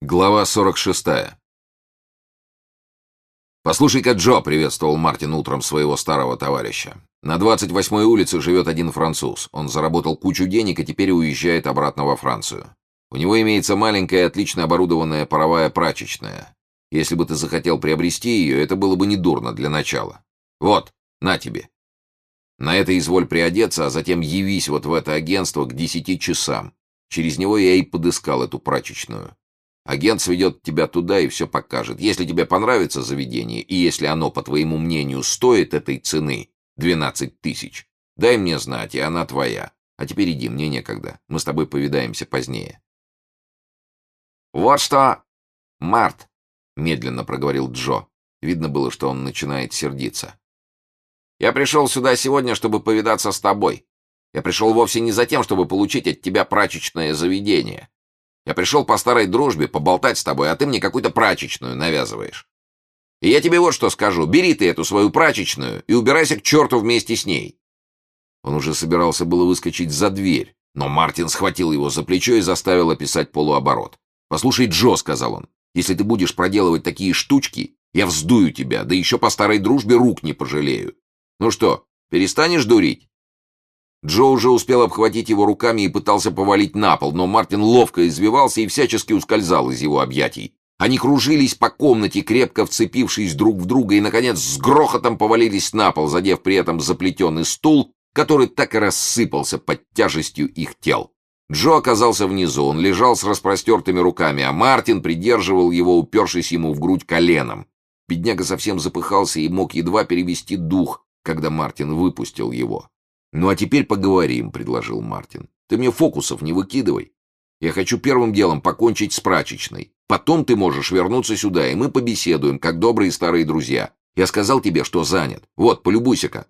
Глава 46. «Послушай-ка, Джо», — приветствовал Мартин утром своего старого товарища. «На 28-й улице живет один француз. Он заработал кучу денег и теперь уезжает обратно во Францию. У него имеется маленькая, отлично оборудованная паровая прачечная. Если бы ты захотел приобрести ее, это было бы недурно для начала. Вот, на тебе. На это изволь приодеться, а затем явись вот в это агентство к десяти часам. Через него я и подыскал эту прачечную. Агент сведет тебя туда и все покажет. Если тебе понравится заведение, и если оно, по твоему мнению, стоит этой цены, 12 тысяч, дай мне знать, и она твоя. А теперь иди, мне некогда. Мы с тобой повидаемся позднее. «Вот что, Март», — медленно проговорил Джо. Видно было, что он начинает сердиться. «Я пришел сюда сегодня, чтобы повидаться с тобой. Я пришел вовсе не за тем, чтобы получить от тебя прачечное заведение. Я пришел по старой дружбе поболтать с тобой, а ты мне какую-то прачечную навязываешь. И я тебе вот что скажу. Бери ты эту свою прачечную и убирайся к черту вместе с ней. Он уже собирался было выскочить за дверь, но Мартин схватил его за плечо и заставил описать полуоборот. «Послушай, Джо», — сказал он, — «если ты будешь проделывать такие штучки, я вздую тебя, да еще по старой дружбе рук не пожалею. Ну что, перестанешь дурить?» Джо уже успел обхватить его руками и пытался повалить на пол, но Мартин ловко извивался и всячески ускользал из его объятий. Они кружились по комнате, крепко вцепившись друг в друга, и, наконец, с грохотом повалились на пол, задев при этом заплетенный стул, который так и рассыпался под тяжестью их тел. Джо оказался внизу, он лежал с распростертыми руками, а Мартин придерживал его, упершись ему в грудь коленом. Бедняга совсем запыхался и мог едва перевести дух, когда Мартин выпустил его. «Ну а теперь поговорим», — предложил Мартин. «Ты мне фокусов не выкидывай. Я хочу первым делом покончить с прачечной. Потом ты можешь вернуться сюда, и мы побеседуем, как добрые старые друзья. Я сказал тебе, что занят. Вот, полюбуйся-ка».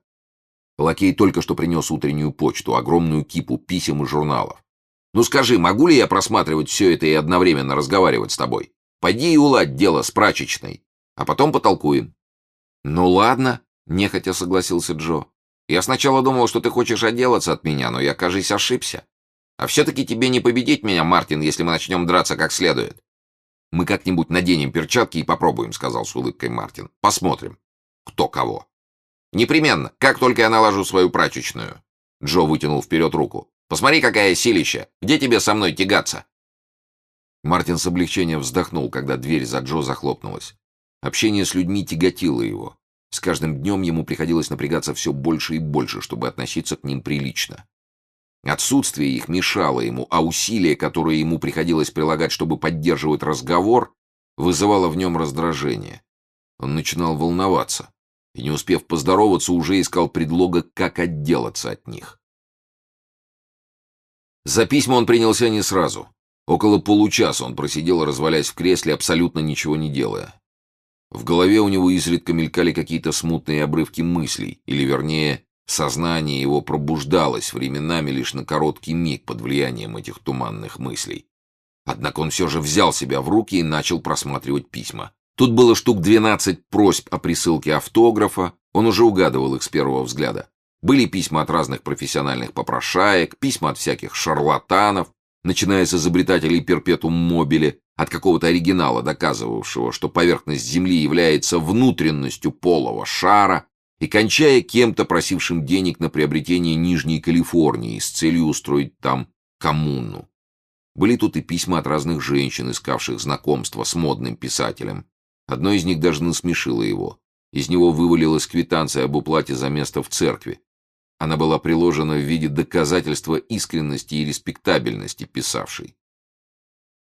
Лакей только что принес утреннюю почту, огромную кипу писем и журналов. «Ну скажи, могу ли я просматривать все это и одновременно разговаривать с тобой? Пойди и уладь дело с прачечной, а потом потолкуем». «Ну ладно», — нехотя согласился Джо. Я сначала думал, что ты хочешь отделаться от меня, но я, кажется, ошибся. А все-таки тебе не победить меня, Мартин, если мы начнем драться как следует. Мы как-нибудь наденем перчатки и попробуем, сказал с улыбкой Мартин. Посмотрим, кто кого. Непременно, как только я наложу свою прачечную. Джо вытянул вперед руку. Посмотри, какая силища. Где тебе со мной тягаться? Мартин с облегчением вздохнул, когда дверь за Джо захлопнулась. Общение с людьми тяготило его. С каждым днем ему приходилось напрягаться все больше и больше, чтобы относиться к ним прилично. Отсутствие их мешало ему, а усилия, которые ему приходилось прилагать, чтобы поддерживать разговор, вызывало в нем раздражение. Он начинал волноваться и, не успев поздороваться, уже искал предлога, как отделаться от них. За письма он принялся не сразу. Около получаса он просидел, развалясь в кресле, абсолютно ничего не делая. В голове у него изредка мелькали какие-то смутные обрывки мыслей, или, вернее, сознание его пробуждалось временами лишь на короткий миг под влиянием этих туманных мыслей. Однако он все же взял себя в руки и начал просматривать письма. Тут было штук 12 просьб о присылке автографа, он уже угадывал их с первого взгляда. Были письма от разных профессиональных попрошаек, письма от всяких шарлатанов, начиная с изобретателей перпетум мобили, от какого-то оригинала, доказывавшего, что поверхность Земли является внутренностью полого шара, и кончая кем-то, просившим денег на приобретение Нижней Калифорнии с целью устроить там коммуну. Были тут и письма от разных женщин, искавших знакомства с модным писателем. Одно из них даже насмешило его. Из него вывалилась квитанция об уплате за место в церкви. Она была приложена в виде доказательства искренности и респектабельности писавшей.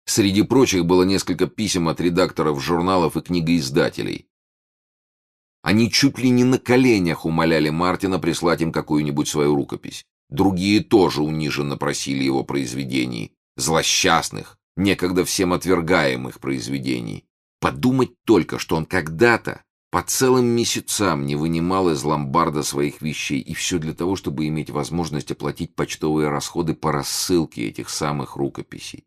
Среди прочих было несколько писем от редакторов журналов и книгоиздателей. Они чуть ли не на коленях умоляли Мартина прислать им какую-нибудь свою рукопись. Другие тоже униженно просили его произведений, злосчастных, некогда всем отвергаемых произведений. Подумать только, что он когда-то по целым месяцам не вынимал из ломбарда своих вещей, и все для того, чтобы иметь возможность оплатить почтовые расходы по рассылке этих самых рукописей.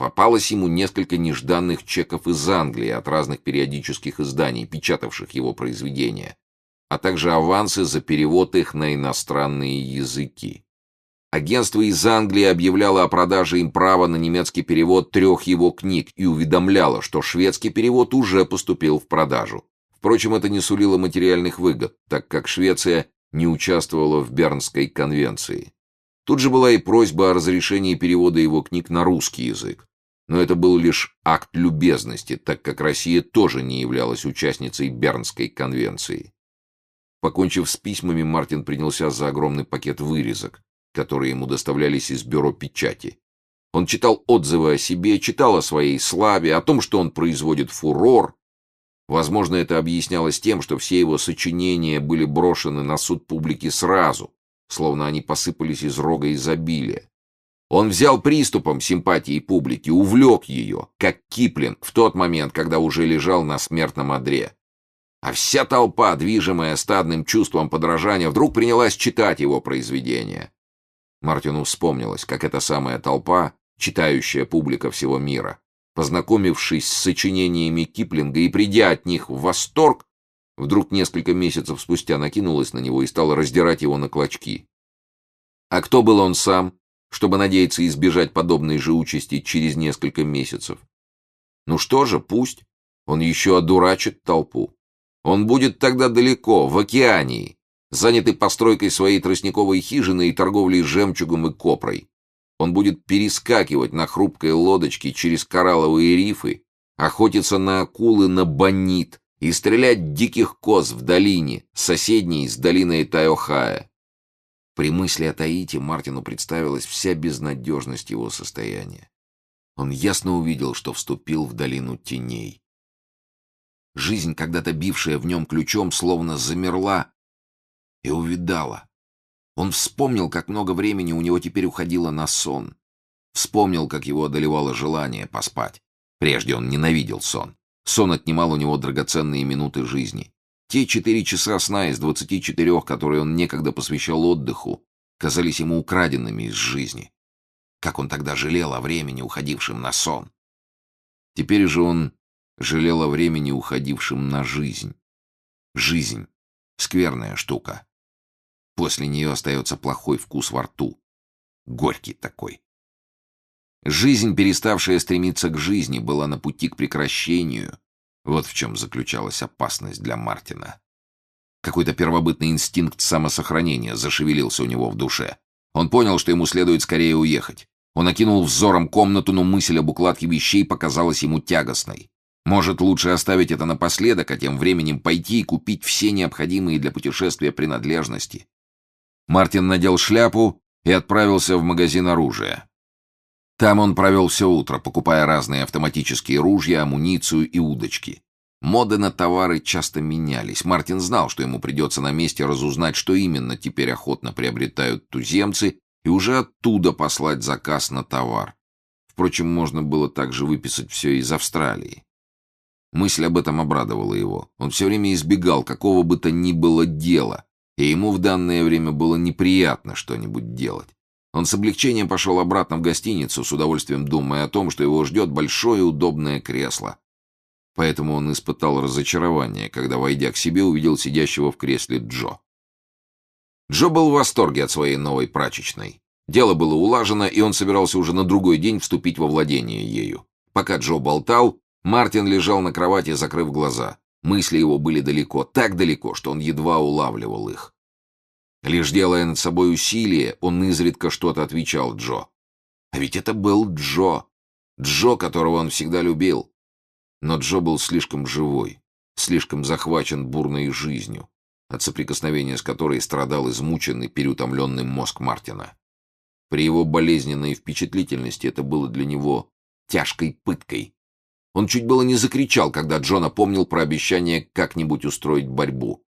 Попалось ему несколько нежданных чеков из Англии от разных периодических изданий, печатавших его произведения, а также авансы за перевод их на иностранные языки. Агентство из Англии объявляло о продаже им права на немецкий перевод трех его книг и уведомляло, что шведский перевод уже поступил в продажу. Впрочем, это не сулило материальных выгод, так как Швеция не участвовала в Бернской конвенции. Тут же была и просьба о разрешении перевода его книг на русский язык. Но это был лишь акт любезности, так как Россия тоже не являлась участницей Бернской конвенции. Покончив с письмами, Мартин принялся за огромный пакет вырезок, которые ему доставлялись из бюро печати. Он читал отзывы о себе, читал о своей славе, о том, что он производит фурор. Возможно, это объяснялось тем, что все его сочинения были брошены на суд публики сразу, словно они посыпались из рога изобилия. Он взял приступом симпатии публики, увлек ее, как Киплинг в тот момент, когда уже лежал на смертном одре. А вся толпа, движимая стадным чувством подражания, вдруг принялась читать его произведения. Мартину вспомнилось, как эта самая толпа, читающая публика всего мира, познакомившись с сочинениями Киплинга и придя от них в восторг, вдруг несколько месяцев спустя накинулась на него и стала раздирать его на клочки. А кто был он сам, чтобы надеяться избежать подобной же участи через несколько месяцев? Ну что же, пусть. Он еще одурачит толпу. Он будет тогда далеко, в океании, занятый постройкой своей тростниковой хижины и торговлей жемчугом и копрой. Он будет перескакивать на хрупкой лодочке через коралловые рифы, охотиться на акулы на бонит и стрелять диких коз в долине, соседней с долиной Тайохая. При мысли о Таите Мартину представилась вся безнадежность его состояния. Он ясно увидел, что вступил в долину теней. Жизнь, когда-то бившая в нем ключом, словно замерла и увидала. Он вспомнил, как много времени у него теперь уходило на сон. Вспомнил, как его одолевало желание поспать. Прежде он ненавидел сон. Сон отнимал у него драгоценные минуты жизни. Те четыре часа сна из двадцати четырех, которые он некогда посвящал отдыху, казались ему украденными из жизни. Как он тогда жалел о времени, уходившем на сон. Теперь же он жалел о времени, уходившем на жизнь. Жизнь — скверная штука. После нее остается плохой вкус во рту. Горький такой. Жизнь, переставшая стремиться к жизни, была на пути к прекращению. Вот в чем заключалась опасность для Мартина. Какой-то первобытный инстинкт самосохранения зашевелился у него в душе. Он понял, что ему следует скорее уехать. Он окинул взором комнату, но мысль об укладке вещей показалась ему тягостной. Может, лучше оставить это напоследок, а тем временем пойти и купить все необходимые для путешествия принадлежности. Мартин надел шляпу и отправился в магазин оружия. Там он провел все утро, покупая разные автоматические ружья, амуницию и удочки. Моды на товары часто менялись. Мартин знал, что ему придется на месте разузнать, что именно теперь охотно приобретают туземцы, и уже оттуда послать заказ на товар. Впрочем, можно было также выписать все из Австралии. Мысль об этом обрадовала его. Он все время избегал какого бы то ни было дела, и ему в данное время было неприятно что-нибудь делать. Он с облегчением пошел обратно в гостиницу, с удовольствием думая о том, что его ждет большое удобное кресло. Поэтому он испытал разочарование, когда, войдя к себе, увидел сидящего в кресле Джо. Джо был в восторге от своей новой прачечной. Дело было улажено, и он собирался уже на другой день вступить во владение ею. Пока Джо болтал, Мартин лежал на кровати, закрыв глаза. Мысли его были далеко, так далеко, что он едва улавливал их. Лишь делая над собой усилие, он изредка что-то отвечал Джо. А ведь это был Джо. Джо, которого он всегда любил. Но Джо был слишком живой, слишком захвачен бурной жизнью, от соприкосновения с которой страдал измученный, переутомленный мозг Мартина. При его болезненной впечатлительности это было для него тяжкой пыткой, он чуть было не закричал, когда Джо напомнил про обещание как-нибудь устроить борьбу.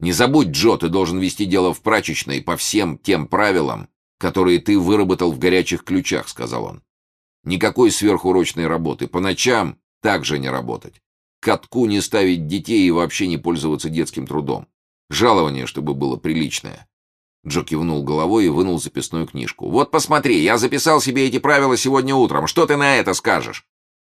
«Не забудь, Джо, ты должен вести дело в прачечной по всем тем правилам, которые ты выработал в горячих ключах», — сказал он. «Никакой сверхурочной работы. По ночам также не работать. Катку не ставить детей и вообще не пользоваться детским трудом. Жалование, чтобы было приличное». Джо кивнул головой и вынул записную книжку. «Вот посмотри, я записал себе эти правила сегодня утром. Что ты на это скажешь?»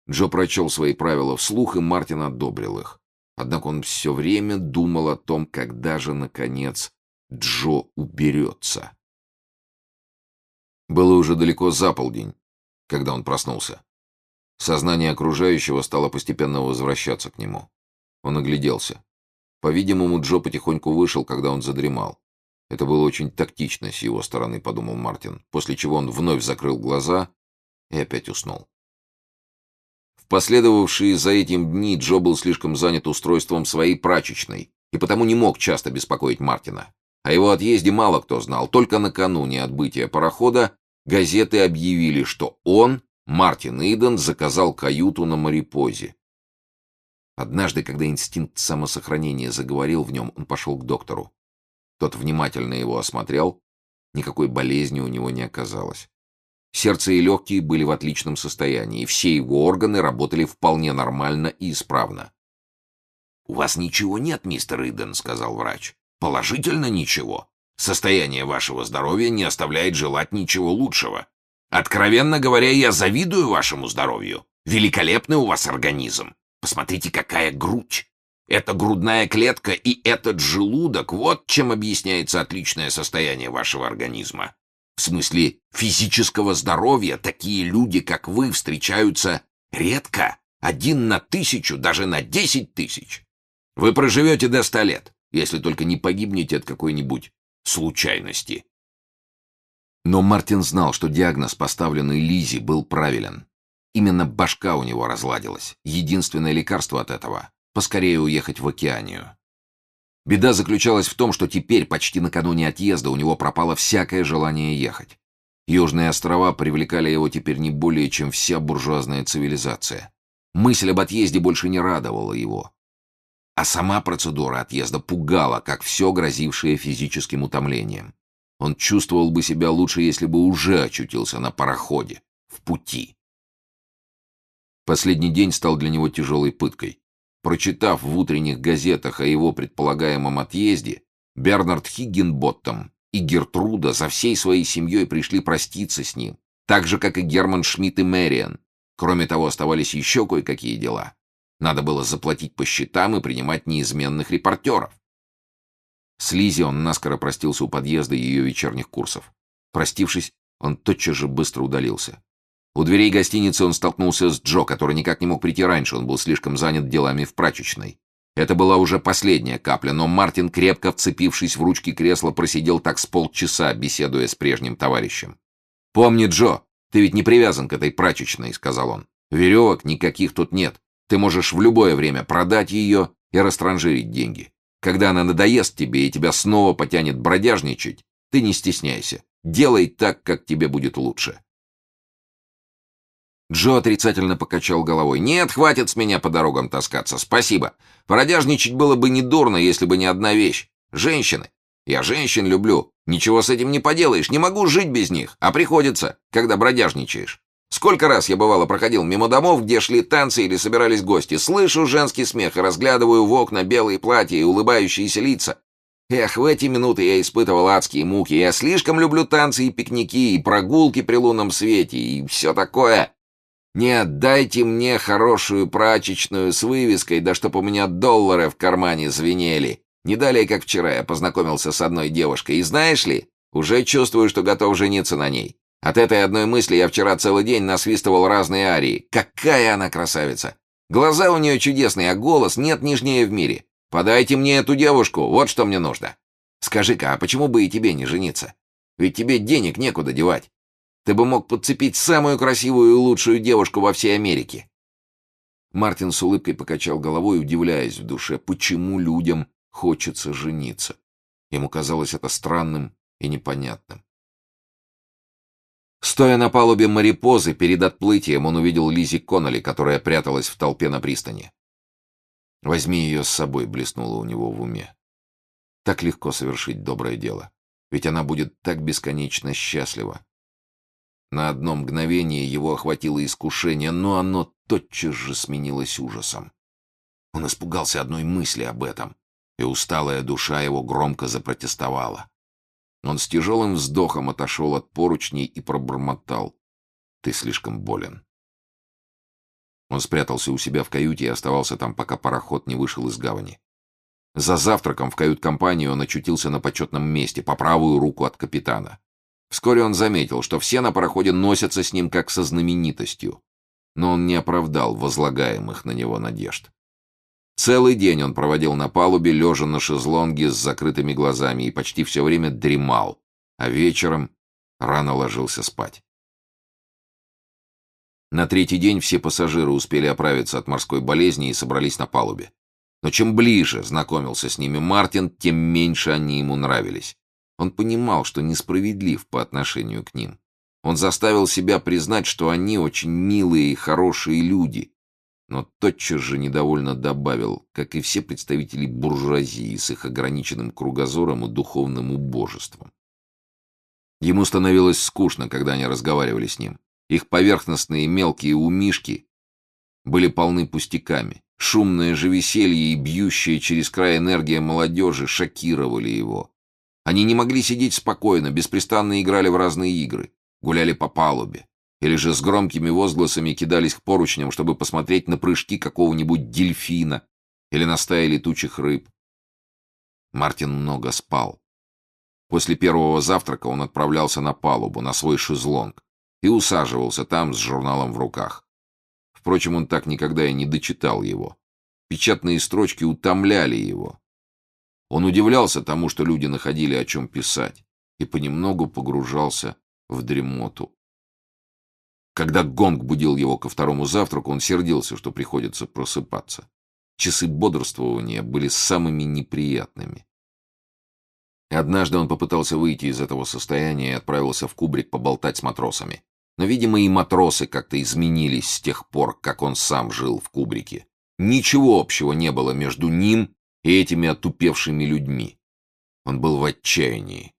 Джо прочел свои правила вслух, и Мартин одобрил их. Однако он все время думал о том, когда же, наконец, Джо уберется. Было уже далеко за полдень, когда он проснулся. Сознание окружающего стало постепенно возвращаться к нему. Он огляделся. По-видимому, Джо потихоньку вышел, когда он задремал. Это было очень тактично с его стороны, подумал Мартин, после чего он вновь закрыл глаза и опять уснул. В последовавшие за этим дни Джо был слишком занят устройством своей прачечной и потому не мог часто беспокоить Мартина. О его отъезде мало кто знал. Только накануне отбытия парохода газеты объявили, что он, Мартин Иден, заказал каюту на морепозе. Однажды, когда инстинкт самосохранения заговорил в нем, он пошел к доктору. Тот внимательно его осмотрел. Никакой болезни у него не оказалось. Сердце и легкие были в отличном состоянии, все его органы работали вполне нормально и исправно. «У вас ничего нет, мистер Иден», — сказал врач. «Положительно ничего. Состояние вашего здоровья не оставляет желать ничего лучшего. Откровенно говоря, я завидую вашему здоровью. Великолепный у вас организм. Посмотрите, какая грудь. Это грудная клетка и этот желудок, вот чем объясняется отличное состояние вашего организма. В смысле физического здоровья такие люди, как вы, встречаются редко, один на тысячу, даже на десять тысяч. Вы проживете до ста лет, если только не погибнете от какой-нибудь случайности. Но Мартин знал, что диагноз, поставленный Лизи, был правилен. Именно башка у него разладилась. Единственное лекарство от этого — поскорее уехать в океанию. Беда заключалась в том, что теперь, почти накануне отъезда, у него пропало всякое желание ехать. Южные острова привлекали его теперь не более, чем вся буржуазная цивилизация. Мысль об отъезде больше не радовала его. А сама процедура отъезда пугала, как все грозившее физическим утомлением. Он чувствовал бы себя лучше, если бы уже очутился на пароходе, в пути. Последний день стал для него тяжелой пыткой. Прочитав в утренних газетах о его предполагаемом отъезде, Бернард Хиггенботтом и Гертруда за всей своей семьей пришли проститься с ним, так же, как и Герман Шмидт и Мэриан. Кроме того, оставались еще кое-какие дела. Надо было заплатить по счетам и принимать неизменных репортеров. С Лизи он наскоро простился у подъезда ее вечерних курсов. Простившись, он тотчас же быстро удалился. У дверей гостиницы он столкнулся с Джо, который никак не мог прийти раньше, он был слишком занят делами в прачечной. Это была уже последняя капля, но Мартин, крепко вцепившись в ручки кресла, просидел так с полчаса, беседуя с прежним товарищем. «Помни, Джо, ты ведь не привязан к этой прачечной», — сказал он. «Веревок никаких тут нет. Ты можешь в любое время продать ее и растранжирить деньги. Когда она надоест тебе и тебя снова потянет бродяжничать, ты не стесняйся. Делай так, как тебе будет лучше. Джо отрицательно покачал головой. «Нет, хватит с меня по дорогам таскаться. Спасибо. Бродяжничать было бы недурно, если бы не одна вещь. Женщины. Я женщин люблю. Ничего с этим не поделаешь. Не могу жить без них. А приходится, когда бродяжничаешь. Сколько раз я, бывало, проходил мимо домов, где шли танцы или собирались гости. Слышу женский смех и разглядываю в окна белые платья и улыбающиеся лица. Эх, в эти минуты я испытывал адские муки. Я слишком люблю танцы и пикники, и прогулки при лунном свете, и все такое. Нет, дайте мне хорошую прачечную с вывеской, да чтоб у меня доллары в кармане звенели. Не далее, как вчера, я познакомился с одной девушкой, и знаешь ли, уже чувствую, что готов жениться на ней. От этой одной мысли я вчера целый день насвистывал разные арии. Какая она красавица! Глаза у нее чудесные, а голос нет нежнее в мире. Подайте мне эту девушку, вот что мне нужно. Скажи-ка, а почему бы и тебе не жениться? Ведь тебе денег некуда девать. Ты бы мог подцепить самую красивую и лучшую девушку во всей Америке. Мартин с улыбкой покачал головой, удивляясь в душе, почему людям хочется жениться. Ему казалось это странным и непонятным. Стоя на палубе морепозы, перед отплытием он увидел Лизи Конноли, которая пряталась в толпе на пристани. «Возьми ее с собой», — блеснуло у него в уме. «Так легко совершить доброе дело, ведь она будет так бесконечно счастлива». На одно мгновение его охватило искушение, но оно тотчас же сменилось ужасом. Он испугался одной мысли об этом, и усталая душа его громко запротестовала. Он с тяжелым вздохом отошел от поручней и пробормотал. «Ты слишком болен». Он спрятался у себя в каюте и оставался там, пока пароход не вышел из гавани. За завтраком в кают-компании он очутился на почетном месте, по правую руку от капитана. Вскоре он заметил, что все на пароходе носятся с ним как со знаменитостью, но он не оправдал возлагаемых на него надежд. Целый день он проводил на палубе, лежа на шезлонге с закрытыми глазами и почти все время дремал, а вечером рано ложился спать. На третий день все пассажиры успели оправиться от морской болезни и собрались на палубе. Но чем ближе знакомился с ними Мартин, тем меньше они ему нравились. Он понимал, что несправедлив по отношению к ним. Он заставил себя признать, что они очень милые и хорошие люди, но тотчас же недовольно добавил, как и все представители буржуазии с их ограниченным кругозором и духовным убожеством. Ему становилось скучно, когда они разговаривали с ним. Их поверхностные мелкие умишки были полны пустяками. Шумное же веселье и бьющая через край энергия молодежи шокировали его. Они не могли сидеть спокойно, беспрестанно играли в разные игры, гуляли по палубе, или же с громкими возгласами кидались к поручням, чтобы посмотреть на прыжки какого-нибудь дельфина или на стаи летучих рыб. Мартин много спал. После первого завтрака он отправлялся на палубу, на свой шезлонг, и усаживался там с журналом в руках. Впрочем, он так никогда и не дочитал его. Печатные строчки утомляли его. Он удивлялся тому, что люди находили о чем писать, и понемногу погружался в дремоту. Когда гонг будил его ко второму завтраку, он сердился, что приходится просыпаться. Часы бодрствования были самыми неприятными. Однажды он попытался выйти из этого состояния и отправился в кубрик поболтать с матросами. Но, видимо, и матросы как-то изменились с тех пор, как он сам жил в кубрике. Ничего общего не было между ним и этими отупевшими людьми. Он был в отчаянии.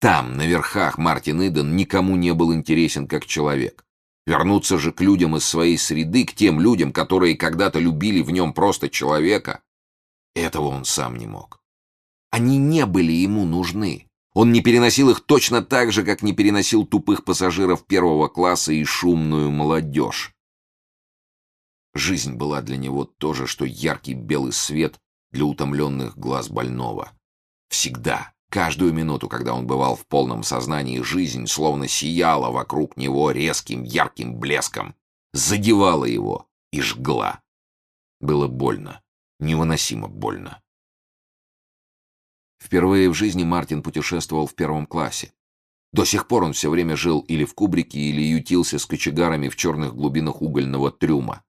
Там, на верхах, Мартин Иден никому не был интересен как человек. Вернуться же к людям из своей среды, к тем людям, которые когда-то любили в нем просто человека, этого он сам не мог. Они не были ему нужны. Он не переносил их точно так же, как не переносил тупых пассажиров первого класса и шумную молодежь. Жизнь была для него то же, что яркий белый свет для утомленных глаз больного. Всегда, каждую минуту, когда он бывал в полном сознании, жизнь словно сияла вокруг него резким ярким блеском, задевала его и жгла. Было больно, невыносимо больно. Впервые в жизни Мартин путешествовал в первом классе. До сих пор он все время жил или в кубрике, или ютился с кочегарами в черных глубинах угольного трюма.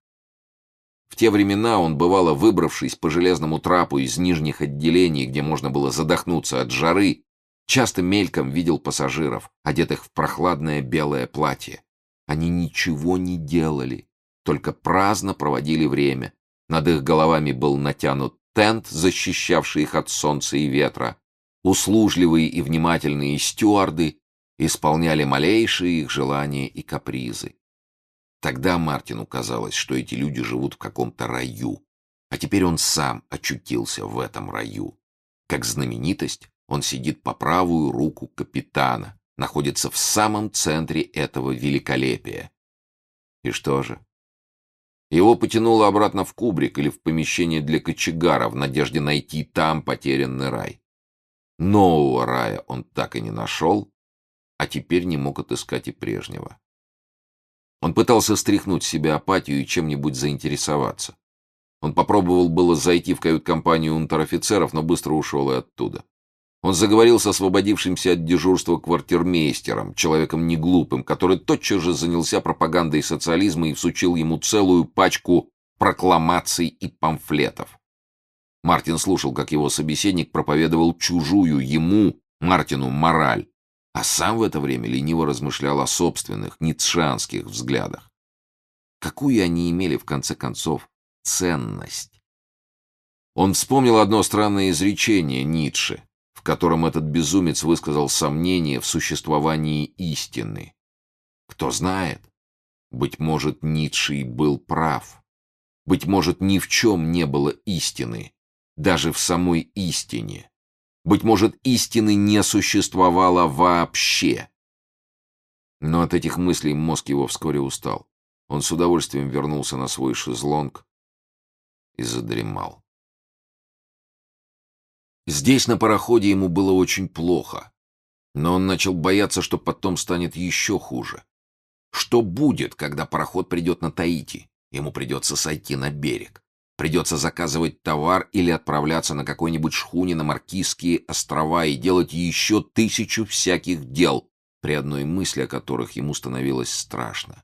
В те времена он, бывало, выбравшись по железному трапу из нижних отделений, где можно было задохнуться от жары, часто мельком видел пассажиров, одетых в прохладное белое платье. Они ничего не делали, только праздно проводили время. Над их головами был натянут тент, защищавший их от солнца и ветра. Услужливые и внимательные стюарды исполняли малейшие их желания и капризы. Тогда Мартину казалось, что эти люди живут в каком-то раю, а теперь он сам очутился в этом раю. Как знаменитость, он сидит по правую руку капитана, находится в самом центре этого великолепия. И что же? Его потянуло обратно в кубрик или в помещение для кочегара в надежде найти там потерянный рай. Нового рая он так и не нашел, а теперь не мог отыскать и прежнего. Он пытался стряхнуть себя апатию и чем-нибудь заинтересоваться. Он попробовал было зайти в кают-компанию унтер-офицеров, но быстро ушел и оттуда. Он заговорил с освободившимся от дежурства квартирмейстером, человеком неглупым, который тотчас же занялся пропагандой социализма и всучил ему целую пачку прокламаций и памфлетов. Мартин слушал, как его собеседник проповедовал чужую ему, Мартину, мораль а сам в это время лениво размышлял о собственных, ницшанских взглядах. Какую они имели, в конце концов, ценность? Он вспомнил одно странное изречение Ницше, в котором этот безумец высказал сомнение в существовании истины. Кто знает, быть может, Ницше и был прав. Быть может, ни в чем не было истины, даже в самой истине. Быть может, истины не существовало вообще. Но от этих мыслей мозг его вскоре устал. Он с удовольствием вернулся на свой шезлонг и задремал. Здесь, на пароходе, ему было очень плохо. Но он начал бояться, что потом станет еще хуже. Что будет, когда пароход придет на Таити? Ему придется сойти на берег. Придется заказывать товар или отправляться на какой-нибудь шхуне на Маркизские острова и делать еще тысячу всяких дел, при одной мысли о которых ему становилось страшно.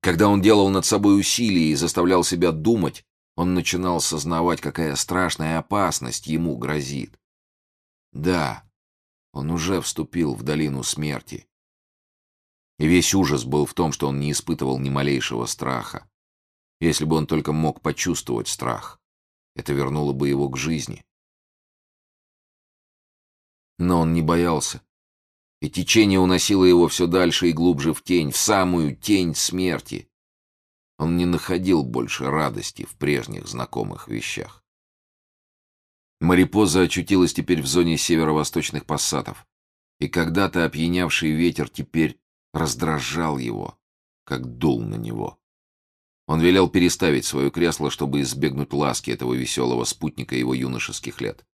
Когда он делал над собой усилия и заставлял себя думать, он начинал сознавать, какая страшная опасность ему грозит. Да, он уже вступил в долину смерти. И весь ужас был в том, что он не испытывал ни малейшего страха. Если бы он только мог почувствовать страх, это вернуло бы его к жизни. Но он не боялся. И течение уносило его все дальше и глубже в тень, в самую тень смерти. Он не находил больше радости в прежних знакомых вещах. Марипоза очутилась теперь в зоне северо-восточных пассатов, и когда-то опьянявший ветер теперь раздражал его, как дул на него. Он велел переставить свое кресло, чтобы избегнуть ласки этого веселого спутника его юношеских лет.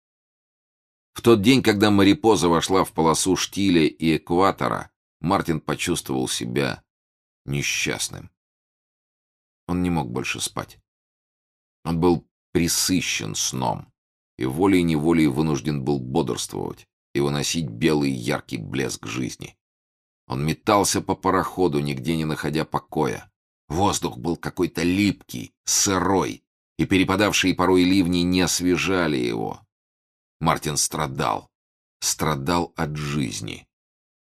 В тот день, когда Марипоза вошла в полосу штиля и экватора, Мартин почувствовал себя несчастным. Он не мог больше спать. Он был присыщен сном и волей-неволей вынужден был бодрствовать и выносить белый яркий блеск жизни. Он метался по пароходу, нигде не находя покоя. Воздух был какой-то липкий, сырой, и перепадавшие порой ливни не освежали его. Мартин страдал. Страдал от жизни.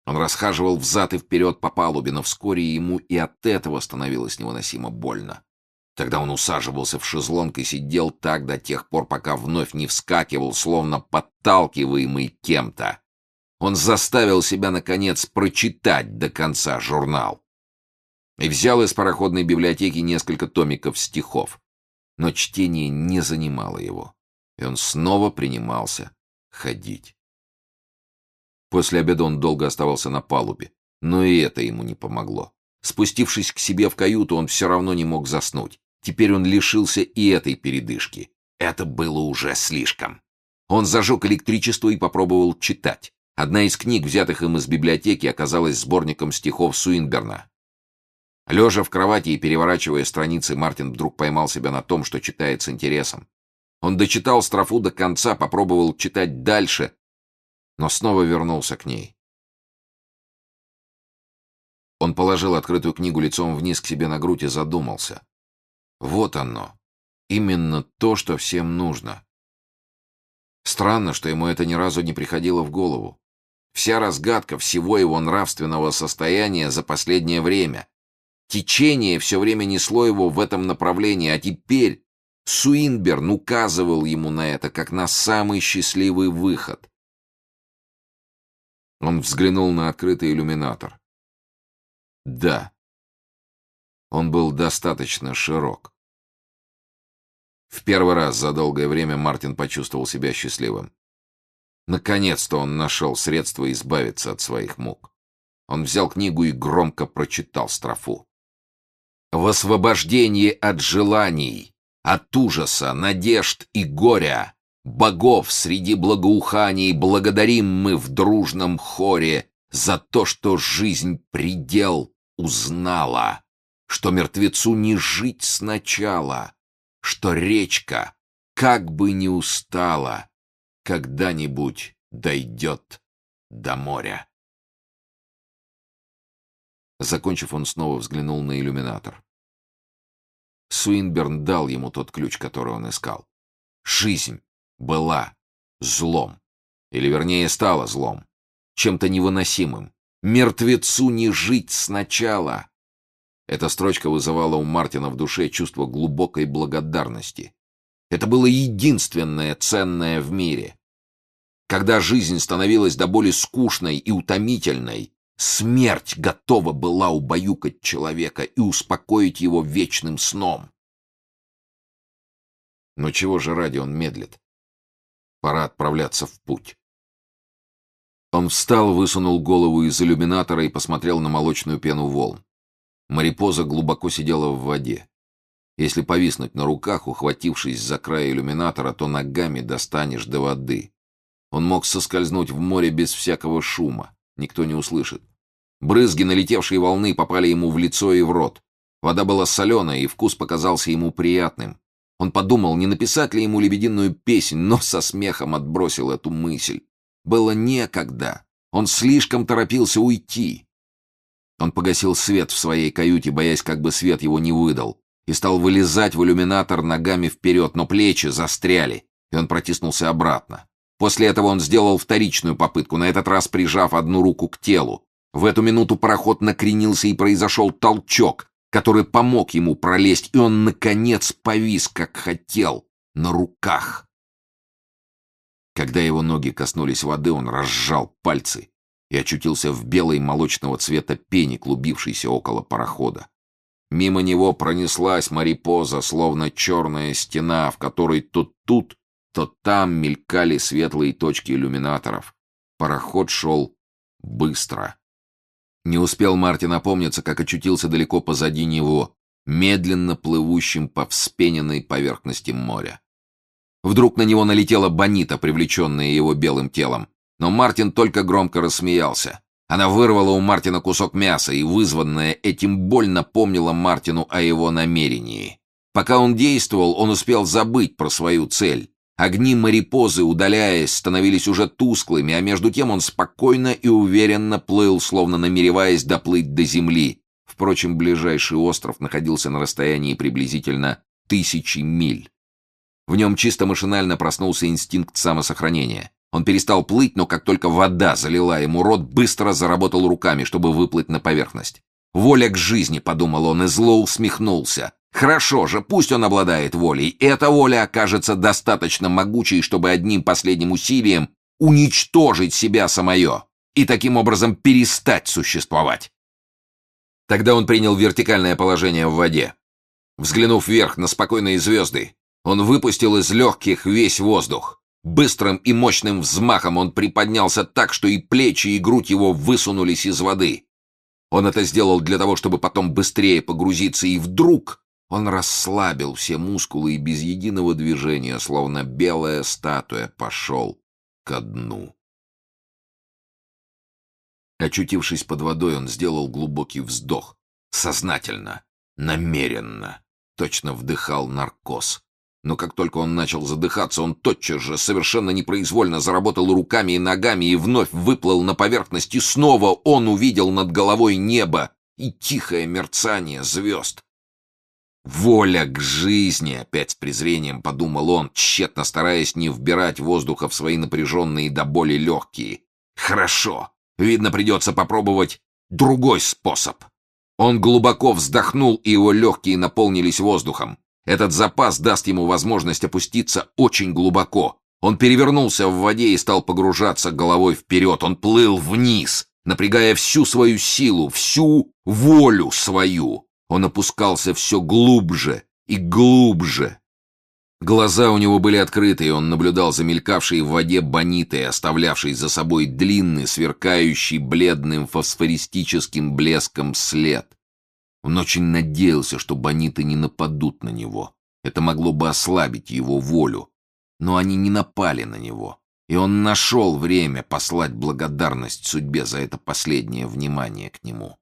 Он расхаживал взад и вперед по палубе, но вскоре ему и от этого становилось невыносимо больно. Тогда он усаживался в шезлонг и сидел так до тех пор, пока вновь не вскакивал, словно подталкиваемый кем-то. Он заставил себя, наконец, прочитать до конца журнал. И взял из пароходной библиотеки несколько томиков стихов. Но чтение не занимало его, и он снова принимался ходить. После обеда он долго оставался на палубе, но и это ему не помогло. Спустившись к себе в каюту, он все равно не мог заснуть. Теперь он лишился и этой передышки. Это было уже слишком. Он зажег электричество и попробовал читать. Одна из книг, взятых им из библиотеки, оказалась сборником стихов Суинберна. Лежа в кровати и переворачивая страницы, Мартин вдруг поймал себя на том, что читает с интересом. Он дочитал строфу до конца, попробовал читать дальше, но снова вернулся к ней. Он положил открытую книгу лицом вниз к себе на грудь и задумался. Вот оно. Именно то, что всем нужно. Странно, что ему это ни разу не приходило в голову. Вся разгадка всего его нравственного состояния за последнее время. Течение все время несло его в этом направлении, а теперь Суинберн указывал ему на это, как на самый счастливый выход. Он взглянул на открытый иллюминатор. Да, он был достаточно широк. В первый раз за долгое время Мартин почувствовал себя счастливым. Наконец-то он нашел средство избавиться от своих мук. Он взял книгу и громко прочитал строфу. «В освобождении от желаний, от ужаса, надежд и горя, богов среди благоуханий благодарим мы в дружном хоре за то, что жизнь предел узнала, что мертвецу не жить сначала, что речка, как бы ни устала, когда-нибудь дойдет до моря. Закончив, он снова взглянул на иллюминатор. Суинберн дал ему тот ключ, который он искал. Жизнь была злом. Или, вернее, стала злом. Чем-то невыносимым. Мертвецу не жить сначала. Эта строчка вызывала у Мартина в душе чувство глубокой благодарности. Это было единственное ценное в мире. Когда жизнь становилась до боли скучной и утомительной, смерть готова была убаюкать человека и успокоить его вечным сном. Но чего же ради он медлит? Пора отправляться в путь. Он встал, высунул голову из иллюминатора и посмотрел на молочную пену волн. Марипоза глубоко сидела в воде. Если повиснуть на руках, ухватившись за край иллюминатора, то ногами достанешь до воды. Он мог соскользнуть в море без всякого шума. Никто не услышит. Брызги налетевшей волны попали ему в лицо и в рот. Вода была соленая, и вкус показался ему приятным. Он подумал, не написать ли ему лебединую песнь, но со смехом отбросил эту мысль. Было некогда. Он слишком торопился уйти. Он погасил свет в своей каюте, боясь, как бы свет его не выдал, и стал вылезать в иллюминатор ногами вперед, но плечи застряли, и он протиснулся обратно. После этого он сделал вторичную попытку, на этот раз прижав одну руку к телу. В эту минуту пароход накренился и произошел толчок, который помог ему пролезть, и он, наконец, повис, как хотел, на руках. Когда его ноги коснулись воды, он разжал пальцы и очутился в белой молочного цвета пене, клубившейся около парохода. Мимо него пронеслась марипоза, словно черная стена, в которой то тут, то там мелькали светлые точки иллюминаторов. Пароход шел быстро. Не успел Мартин опомниться, как очутился далеко позади него, медленно плывущим по вспененной поверхности моря. Вдруг на него налетела Бонита, привлеченная его белым телом. Но Мартин только громко рассмеялся. Она вырвала у Мартина кусок мяса, и вызванная этим боль напомнила Мартину о его намерении. Пока он действовал, он успел забыть про свою цель. Огни марипозы, удаляясь, становились уже тусклыми, а между тем он спокойно и уверенно плыл, словно намереваясь доплыть до земли. Впрочем, ближайший остров находился на расстоянии приблизительно тысячи миль. В нем чисто машинально проснулся инстинкт самосохранения. Он перестал плыть, но как только вода залила ему рот, быстро заработал руками, чтобы выплыть на поверхность. «Воля к жизни», — подумал он, и зло усмехнулся. Хорошо же, пусть он обладает волей. Эта воля окажется достаточно могучей, чтобы одним последним усилием уничтожить себя самое и таким образом перестать существовать. Тогда он принял вертикальное положение в воде. Взглянув вверх на спокойные звезды, он выпустил из легких весь воздух. Быстрым и мощным взмахом он приподнялся так, что и плечи, и грудь его высунулись из воды. Он это сделал для того, чтобы потом быстрее погрузиться, и вдруг он расслабил все мускулы и без единого движения, словно белая статуя, пошел ко дну. Очутившись под водой, он сделал глубокий вздох. Сознательно, намеренно. Точно вдыхал наркоз. Но как только он начал задыхаться, он тотчас же совершенно непроизвольно заработал руками и ногами и вновь выплыл на поверхность, и снова он увидел над головой небо и тихое мерцание звезд. «Воля к жизни!» — опять с презрением подумал он, тщетно стараясь не вбирать воздуха в свои напряженные до боли легкие. «Хорошо. Видно, придется попробовать другой способ». Он глубоко вздохнул, и его легкие наполнились воздухом. Этот запас даст ему возможность опуститься очень глубоко. Он перевернулся в воде и стал погружаться головой вперед. Он плыл вниз, напрягая всю свою силу, всю волю свою. Он опускался все глубже и глубже. Глаза у него были открыты, и он наблюдал за мелькавшей в воде бонитой, оставлявшей за собой длинный, сверкающий бледным фосфористическим блеском след. Он очень надеялся, что бониты не нападут на него. Это могло бы ослабить его волю. Но они не напали на него, и он нашел время послать благодарность судьбе за это последнее внимание к нему.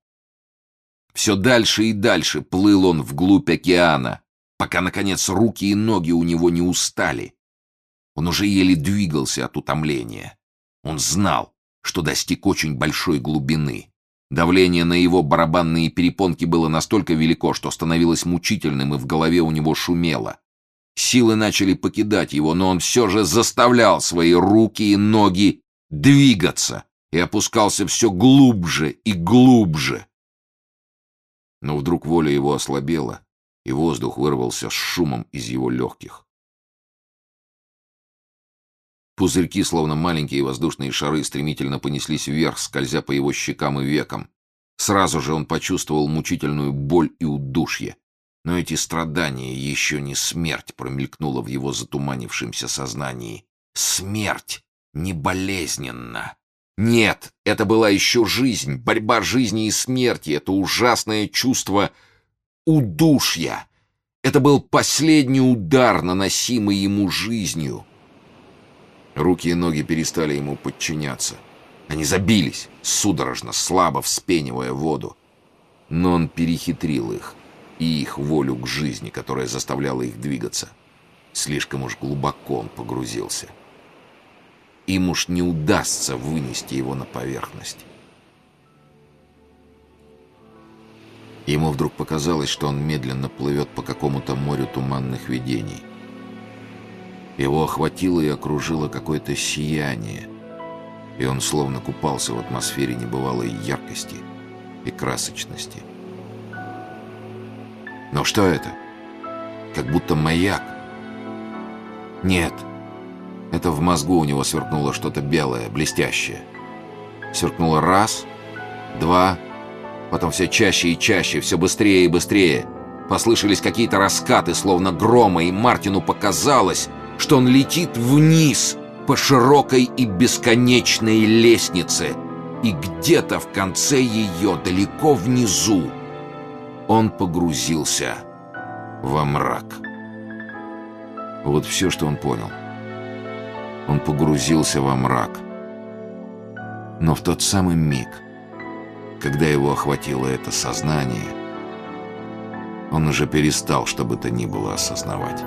Все дальше и дальше плыл он вглубь океана, пока, наконец, руки и ноги у него не устали. Он уже еле двигался от утомления. Он знал, что достиг очень большой глубины. Давление на его барабанные перепонки было настолько велико, что становилось мучительным, и в голове у него шумело. Силы начали покидать его, но он все же заставлял свои руки и ноги двигаться и опускался все глубже и глубже. Но вдруг воля его ослабела, и воздух вырвался с шумом из его легких. Пузырьки, словно маленькие воздушные шары, стремительно понеслись вверх, скользя по его щекам и векам. Сразу же он почувствовал мучительную боль и удушье. Но эти страдания еще не смерть промелькнула в его затуманившемся сознании. Смерть не болезненна. Нет, это была еще жизнь, борьба жизни и смерти, это ужасное чувство удушья. Это был последний удар, наносимый ему жизнью. Руки и ноги перестали ему подчиняться. Они забились, судорожно, слабо вспенивая воду. Но он перехитрил их и их волю к жизни, которая заставляла их двигаться. Слишком уж глубоко он погрузился. Им уж не удастся вынести его на поверхность. Ему вдруг показалось, что он медленно плывет по какому-то морю туманных видений. Его охватило и окружило какое-то сияние, и он словно купался в атмосфере небывалой яркости и красочности. Но что это? Как будто маяк. Нет. Это в мозгу у него сверкнуло что-то белое, блестящее. Сверкнуло раз, два, потом все чаще и чаще, все быстрее и быстрее. Послышались какие-то раскаты, словно грома, и Мартину показалось, что он летит вниз по широкой и бесконечной лестнице, и где-то в конце ее, далеко внизу, он погрузился во мрак. Вот все, что он понял. Он погрузился во мрак. Но в тот самый миг, когда его охватило это сознание, он уже перестал, что бы то ни было, осознавать.